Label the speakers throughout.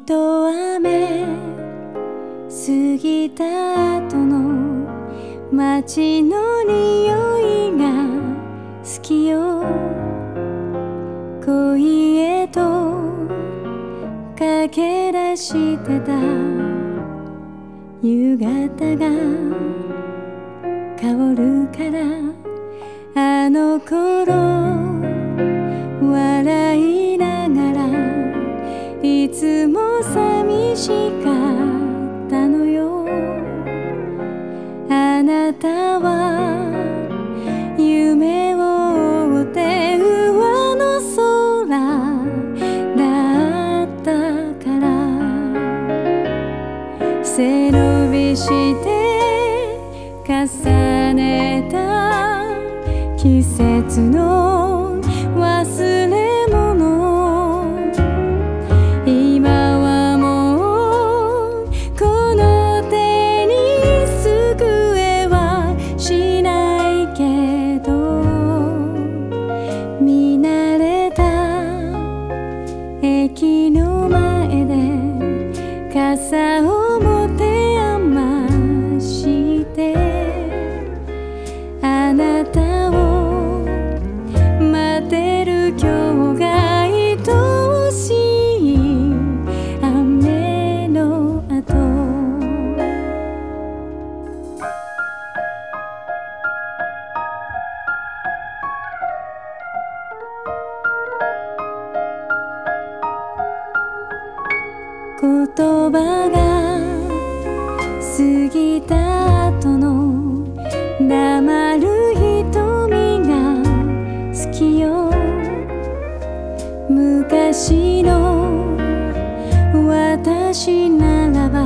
Speaker 1: と雨過ぎた後の街の匂いが好きよ。恋へと駆け出してた。夕方が香るからあの頃あなたは夢を追って上の空だったから。背伸びして重ねた季節の忘れ言葉が過ぎた後の黙る瞳が好きよ。昔の私ならば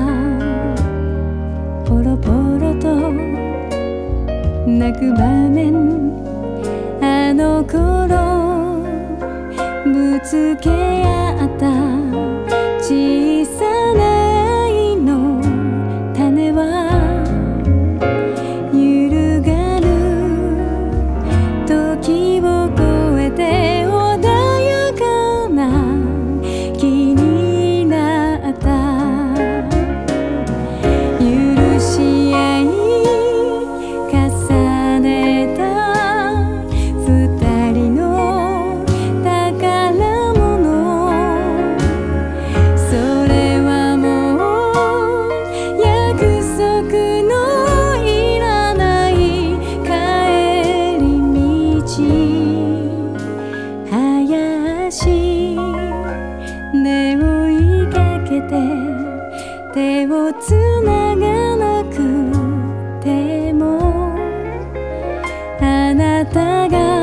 Speaker 1: ポロポロと泣く場面あの頃ぶつけ合ったあなたが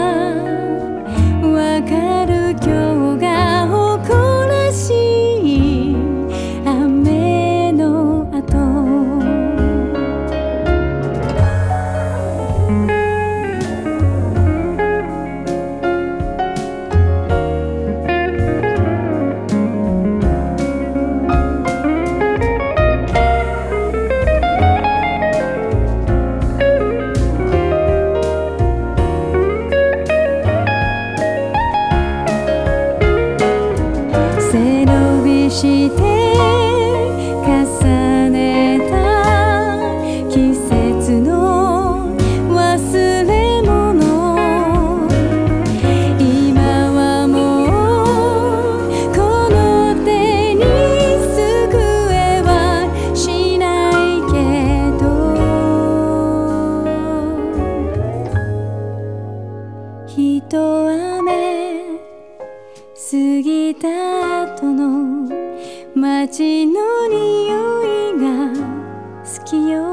Speaker 1: して街の匂いが好きよ。